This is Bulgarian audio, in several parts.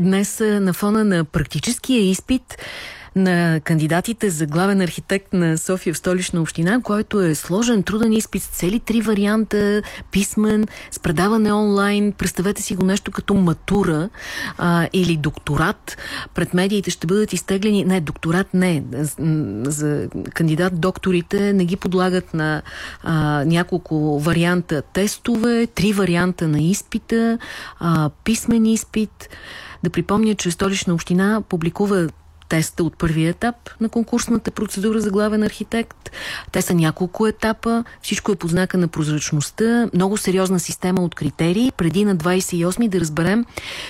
Днес на фона на практическия изпит на кандидатите за главен архитект на София в столична община, който е сложен, труден изпит с цели три варианта, писмен, с предаване онлайн. Представете си го нещо като матура а, или докторат. Пред медиите ще бъдат изтеглени... Не, докторат не. За кандидат докторите не ги подлагат на а, няколко варианта тестове, три варианта на изпита, а, писмен изпит. Да припомня, че столична община публикува теста от първия етап на конкурсната процедура за главен архитект. Те са няколко етапа, всичко е по знака на прозрачността, много сериозна система от критерии. Преди на 28 да разберем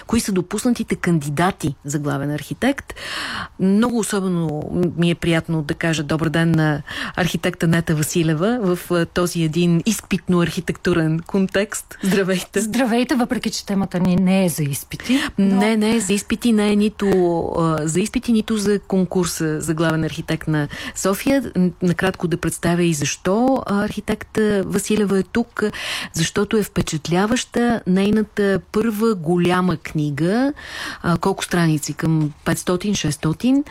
кои са допуснатите кандидати за главен архитект. Много особено ми е приятно да кажа добър ден на архитекта Нета Василева в този един изпитно-архитектурен контекст. Здравейте! Здравейте, въпреки че темата ни не е за изпити. Но... Не, не е за изпити, не е нито а, за изпити, нито нито за конкурса за главен архитект на София. Накратко да представя и защо архитект Василева е тук. Защото е впечатляваща нейната първа голяма книга. колко страници? Към 500-600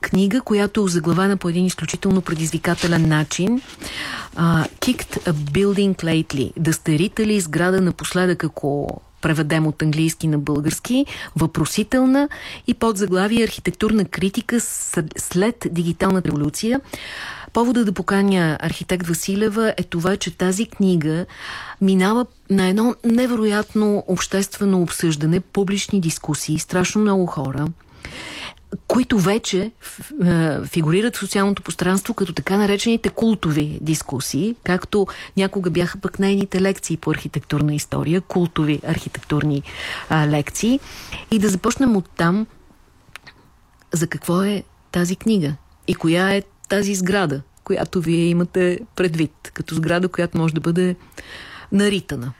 книга, която е озаглавена по един изключително предизвикателен начин. Uh, Kicked a Building Lately. Да стерите ли сграда напоследък, ако преведем от английски на български, въпросителна и под заглавие архитектурна критика след дигиталната революция. Повода да поканя архитект Василева е това, че тази книга минава на едно невероятно обществено обсъждане, публични дискусии, страшно много хора които вече е, фигурират в социалното пространство като така наречените култови дискусии, както някога бяха пък нейните лекции по архитектурна история, култови архитектурни а, лекции. И да започнем от там за какво е тази книга и коя е тази сграда, която вие имате предвид, като сграда, която може да бъде наритана.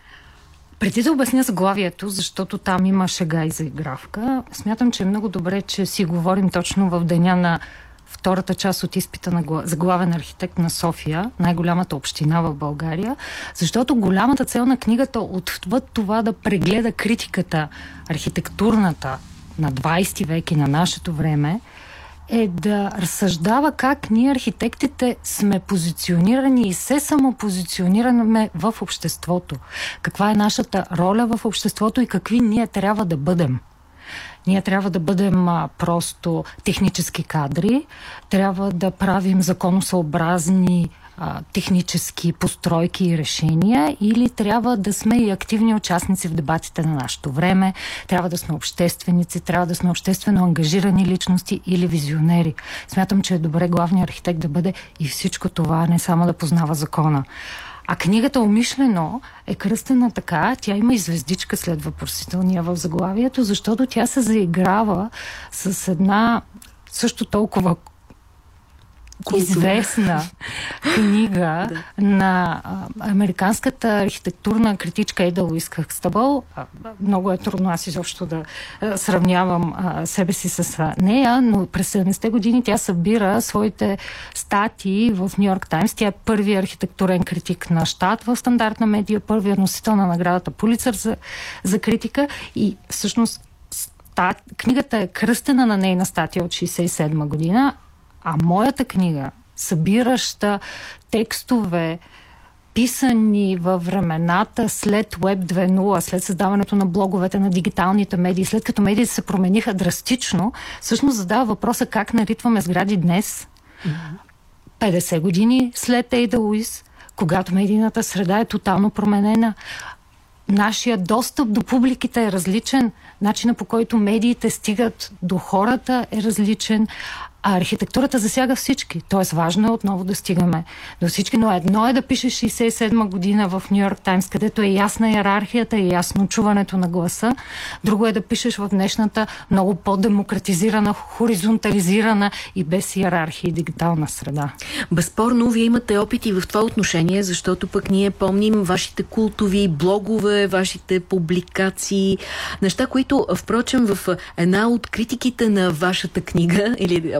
Преди да обясня заглавието, защото там има шега и заигравка, смятам, че е много добре, че си говорим точно в деня на втората част от изпита на, за главен архитект на София, най-голямата община в България, защото голямата цел на книгата отвъд това да прегледа критиката архитектурната на 20 век и на нашето време, е да разсъждава как ние архитектите сме позиционирани и се самопозиционираме в обществото. Каква е нашата роля в обществото и какви ние трябва да бъдем. Ние трябва да бъдем а, просто технически кадри, трябва да правим законосъобразни а, технически постройки и решения или трябва да сме и активни участници в дебатите на нашето време, трябва да сме общественици, трябва да сме обществено ангажирани личности или визионери. Смятам, че е добре главният архитект да бъде и всичко това, не само да познава закона. А книгата умишлено е кръстена така, тя има и звездичка след въпросителния в заглавието, защото тя се заиграва с една също толкова Известна книга да. на американската архитектурна критичка Еда Луис Хъкстъбъл. Много е трудно аз изобщо да сравнявам себе си с нея, но през 70-те години тя събира своите статии в Нью Йорк Таймс. Тя е първият архитектурен критик на щат в стандартна медия, първият носител на наградата Полицар за, за критика и всъщност книгата е кръстена на нейна статия от 67 година, а моята книга, събираща текстове, писани във времената след Web 2.0, след създаването на блоговете на дигиталните медии, след като медиите се промениха драстично, всъщност задава въпроса как наритваме сгради днес, 50 години след Ейда Луис, когато медийната среда е тотално променена. Нашия достъп до публиките е различен, начина по който медиите стигат до хората е различен, а архитектурата засяга всички. Тоест, важно е отново да стигаме до всички. Но едно е да пишеш 67 година в Нью Йорк Таймс, където е ясна иерархията и ясно чуването на гласа. Друго е да пишеш в днешната много по-демократизирана, хоризонтализирана и без иерархия и дигитална среда. Безспорно, вие имате опити в това отношение, защото пък ние помним вашите култови блогове, вашите публикации, неща, които, впрочем, в една от критиките на вашата книга или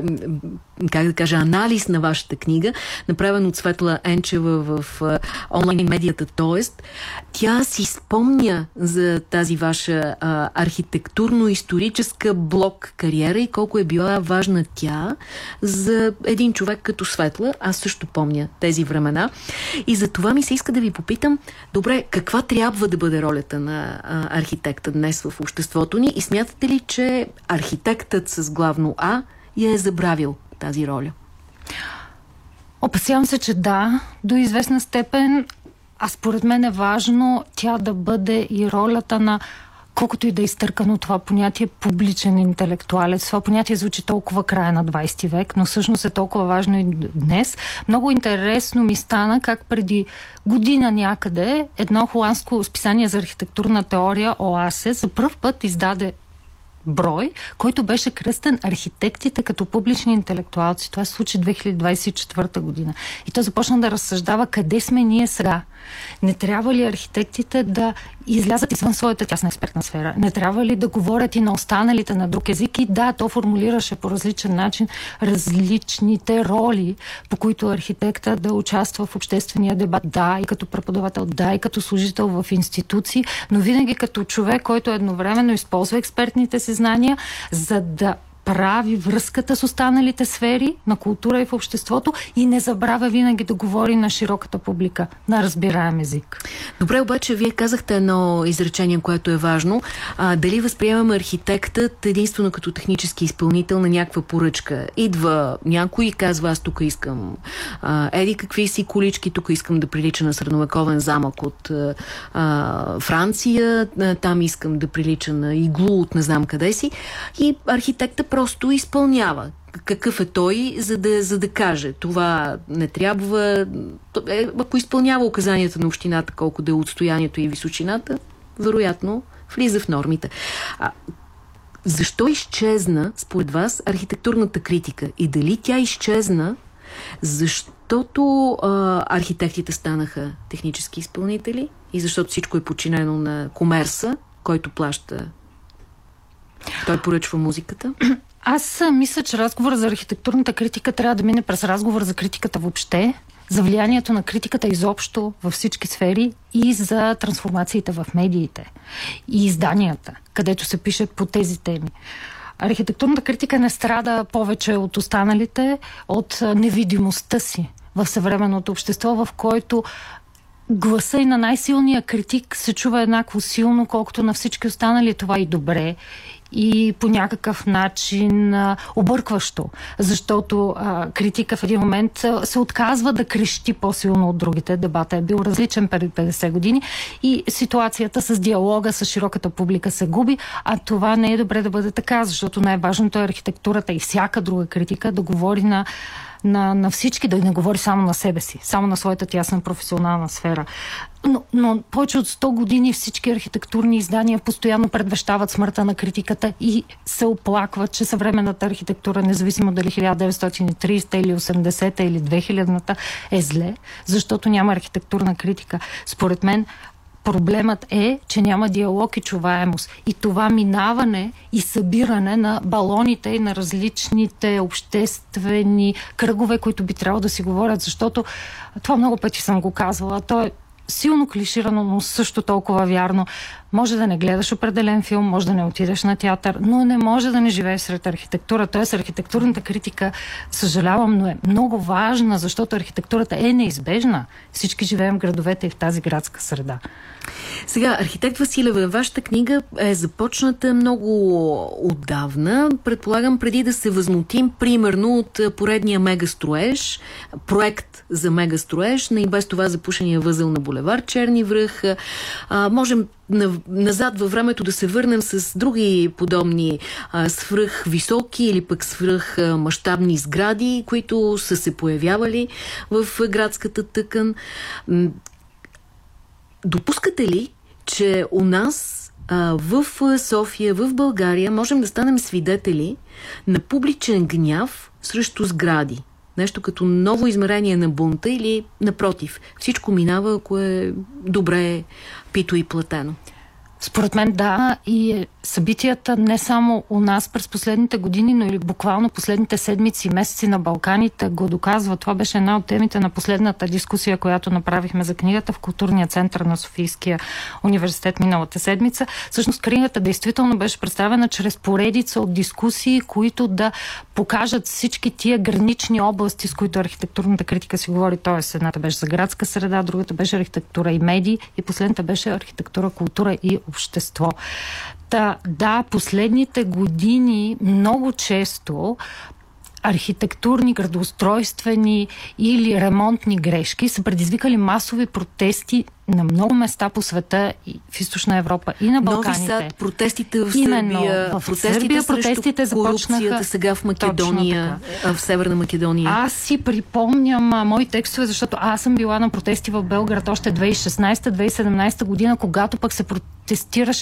как да кажа, анализ на вашата книга, направен от Светла Енчева в онлайн медията, т.е. тя си спомня за тази ваша архитектурно-историческа блок кариера и колко е била важна тя за един човек като Светла. Аз също помня тези времена. И за това ми се иска да ви попитам, добре, каква трябва да бъде ролята на архитекта днес в обществото ни и смятате ли, че архитектът с главно А я е забравил тази роля? Опасявам се, че да, до известна степен, а според мен е важно тя да бъде и ролята на колкото и да е изтъркано това понятие публичен интелектуалец. Това понятие звучи толкова края на 20 век, но всъщност е толкова важно и днес. Много интересно ми стана как преди година някъде едно холандско списание за архитектурна теория ОАСЕ за първ път издаде брой, който беше кръстен архитектите като публични интелектуалци. Това се случи 2024 година. И той започна да разсъждава къде сме ние сега. Не трябва ли архитектите да излязат извън своята тясна експертна сфера? Не трябва ли да говорят и на останалите на друг език? И да, то формулираше по различен начин различните роли, по които архитекта да участва в обществения дебат. Да, и като преподавател, да, и като служител в институции, но винаги като човек, който едновременно използва експертните си знания, за да прави връзката с останалите сфери на култура и в обществото и не забравя винаги да говори на широката публика, на разбираем език. Добре, обаче вие казахте едно изречение, което е важно. А, дали възприемаме архитектът единствено като технически изпълнител на някаква поръчка? Идва някой и казва, аз тук искам а, еди какви си колички, тук искам да прилича на средновековен замък от а, Франция, там искам да прилича на иглу от не знам къде си. И архитектът просто изпълнява. Какъв е той, за да, за да каже това не трябва. Е, ако изпълнява указанията на общината, колко да е отстоянието и височината, вероятно влиза в нормите. А, защо изчезна, според вас, архитектурната критика? И дали тя изчезна, защото а, архитектите станаха технически изпълнители и защото всичко е подчинено на комерса, който плаща той поръчва музиката? Аз мисля, че разговор за архитектурната критика трябва да мине през разговор за критиката въобще, за влиянието на критиката изобщо във всички сфери и за трансформациите в медиите и изданията, където се пише по тези теми. Архитектурната критика не страда повече от останалите, от невидимостта си в съвременното общество, в който гласа и на най-силния критик се чува еднакво силно, колкото на всички останали. Това и добре и по някакъв начин а, объркващо, защото а, критика в един момент се отказва да крещи по-силно от другите. Дебата е бил различен преди 50 години и ситуацията с диалога с широката публика се губи, а това не е добре да бъде така, защото най-важното е архитектурата и всяка друга критика да говори на на, на всички, да не говори само на себе си, само на своята тясна професионална сфера. Но, но повече от 100 години всички архитектурни издания постоянно предвещават смъртта на критиката и се оплакват, че съвременната архитектура, независимо дали 1930 или 80-та или 2000-та, е зле, защото няма архитектурна критика. Според мен Проблемът е, че няма диалог и чуваемост. И това минаване и събиране на балоните и на различните обществени кръгове, които би трябвало да си говорят, защото това много пъти съм го казвала. То е силно клиширано, но също толкова вярно. Може да не гледаш определен филм, може да не отидеш на театър, но не може да не живееш сред архитектура. Тоест архитектурната критика, съжалявам, но е много важна, защото архитектурата е неизбежна. Всички живеем в градовете и в тази градска среда. Сега, архитект Василева, вашата книга е започната много отдавна. Предполагам, преди да се възмутим, примерно от поредния мегастроеж, проект за мегастроеж, на и без това запушения възел на булевар Черни връх. А, можем назад във времето да се върнем с други подобни а, свръх високи или пък свръх а, мащабни сгради, които са се появявали в градската тъкан. Допускате ли, че у нас в София, в България, можем да станем свидетели на публичен гняв срещу сгради? Нещо като ново измерение на бунта или напротив, всичко минава, ако е добре пито и платено? Според мен да. И събитията не само у нас през последните години, но и буквално последните седмици и месеци на Балканите го доказва. Това беше една от темите на последната дискусия, която направихме за книгата в културния център на Софийския университет миналата седмица. Всъщност книгата действително беше представена чрез поредица от дискусии, които да покажат всички тия гранични области, с които архитектурната критика си говори. Тоест, едната беше за градска среда, другата беше архитектура и медии и последната беше архитектура, култура и общество. Та, да, последните години много често архитектурни, градоустройствени или ремонтни грешки са предизвикали масови протести на много места по света, и в Източна Европа и на Балканите. Нови Сад, протестите в Сърбия, Именно, в протестите, Сърбия, протестите започнаха сега в Македония, в Северна Македония. Аз си припомням а, мои текстове, защото аз съм била на протести в Белград още 2016-2017 година, когато пък се протестираше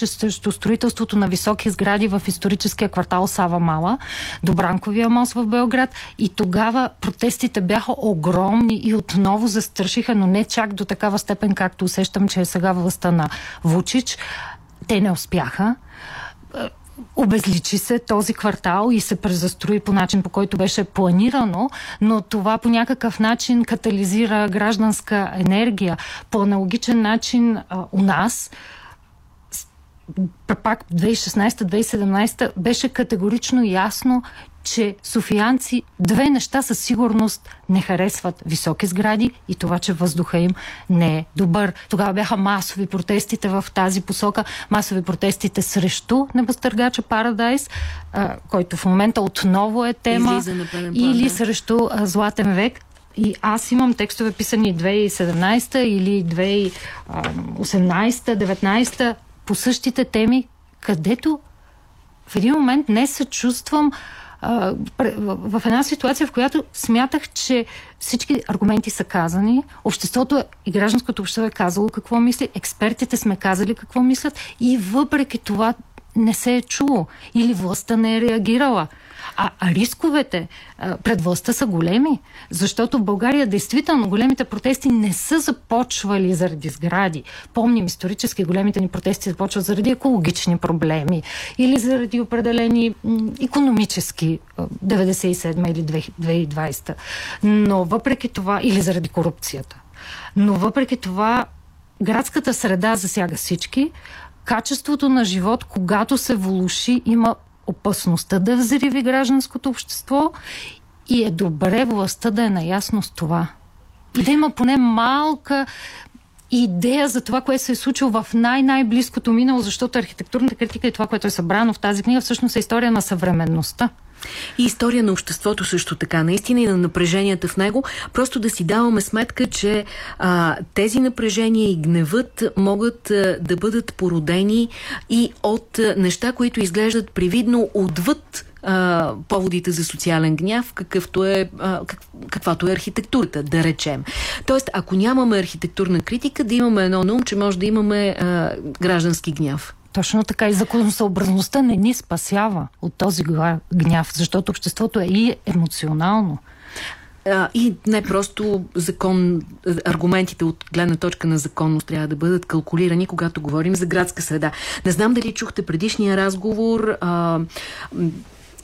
срещу строителството на високи сгради в историческия квартал Сава Мала, Добранковия мост в Белград и тогава протестите бяха огромни и отново застрашиха, но не чак до такава степен, както усещам, че е сега властта на Вучич. Те не успяха обезличи се този квартал и се презастрои по начин, по който беше планирано, но това по някакъв начин катализира гражданска енергия. По аналогичен начин а, у нас пак 2016-2017 беше категорично ясно, че софиянци две неща със сигурност не харесват високи сгради и това, че въздуха им не е добър. Тогава бяха масови протестите в тази посока, масови протестите срещу небостъргача Парадайс, който в момента отново е тема, или срещу а, Златен век. И аз имам текстове писани 2017 или 2018-19 по същите теми, където в един момент не се чувствам в една ситуация, в която смятах, че всички аргументи са казани, обществото и гражданското общество е казало какво мисли, експертите сме казали какво мислят и въпреки това не се е чуло или властта не е реагирала. А, а рисковете а, пред властта са големи, защото в България действително големите протести не са започвали заради сгради. Помним исторически големите ни протести започват заради екологични проблеми или заради определени економически 97 или 2020. Но въпреки това, или заради корупцията. Но въпреки това, градската среда засяга всички. Качеството на живот, когато се влуши, има опасността да взриви гражданското общество и е добре властта да е наясно с това. И да има поне малка идея за това, което се е случило в най-най-близкото минало, защото архитектурната критика и това, което е събрано в тази книга, всъщност е история на съвременността. И история на обществото също така, наистина и на напреженията в него. Просто да си даваме сметка, че а, тези напрежения и гневът могат а, да бъдат породени и от а, неща, които изглеждат привидно отвъд а, поводите за социален гняв, какъвто е, а, как, каквато е архитектурата, да речем. Тоест, ако нямаме архитектурна критика, да имаме едно на ум, че може да имаме а, граждански гняв. Точно така и законосъобразността не ни спасява от този гняв, защото обществото е и емоционално. А, и не просто закон, аргументите от гледна точка на законност трябва да бъдат калкулирани, когато говорим за градска среда. Не знам дали чухте предишния разговор. А,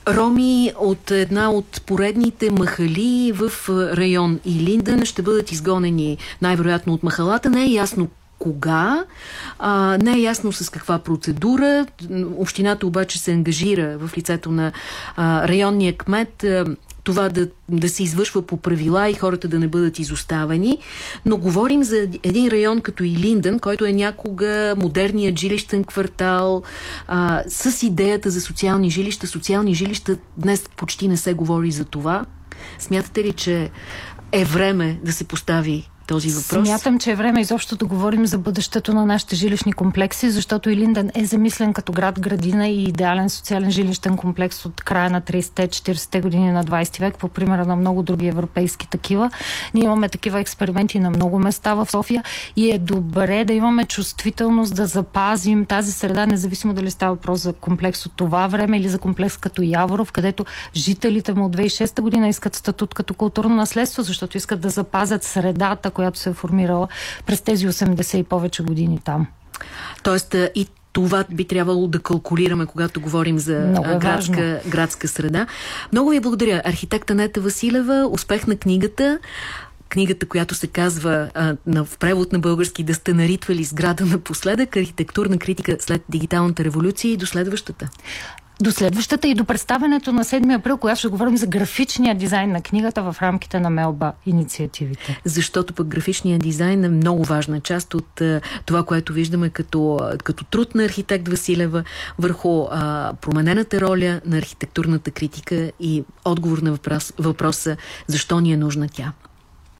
Роми от една от поредните махали в район Илиндън ще бъдат изгонени най-вероятно от махалата. Не е ясно кога, а, не е ясно с каква процедура. Общината обаче се ангажира в лицето на а, районния кмет това да, да се извършва по правила и хората да не бъдат изоставени. Но говорим за един район като Илиндън, който е някога модерният жилищен квартал а, с идеята за социални жилища. Социални жилища днес почти не се говори за това. Смятате ли, че е време да се постави този въпрос? Смятам, че е време изобщо да говорим за бъдещето на нашите жилищни комплекси, защото Илиндън е замислен като град-градина и идеален социален жилищен комплекс от края на 30-40-те години на 20 век, по примера на много други европейски такива. Ние имаме такива експерименти на много места в София и е добре да имаме чувствителност да запазим тази среда, независимо дали става въпрос за комплекс от това време или за комплекс като Яворов, където жителите му от 2006 година искат статут като културно наследство, защото искат да запазят средата, която се е формирала през тези 80 и повече години там. Тоест и това би трябвало да калкулираме, когато говорим за е градска, градска среда. Много ви благодаря. Архитекта Нета Василева, успех на книгата книгата, която се казва а, на, в превод на български Да сте наритвали сграда напоследък, архитектурна критика след дигиталната революция и до следващата. До следващата и до представенето на 7 април, когато ще говорим за графичния дизайн на книгата в рамките на Мелба инициативите. Защото пък графичният дизайн е много важна част от а, това, което виждаме като, като труд на архитект Василева върху а, променената роля на архитектурната критика и отговор на въпрос, въпроса защо ни е нужна тя.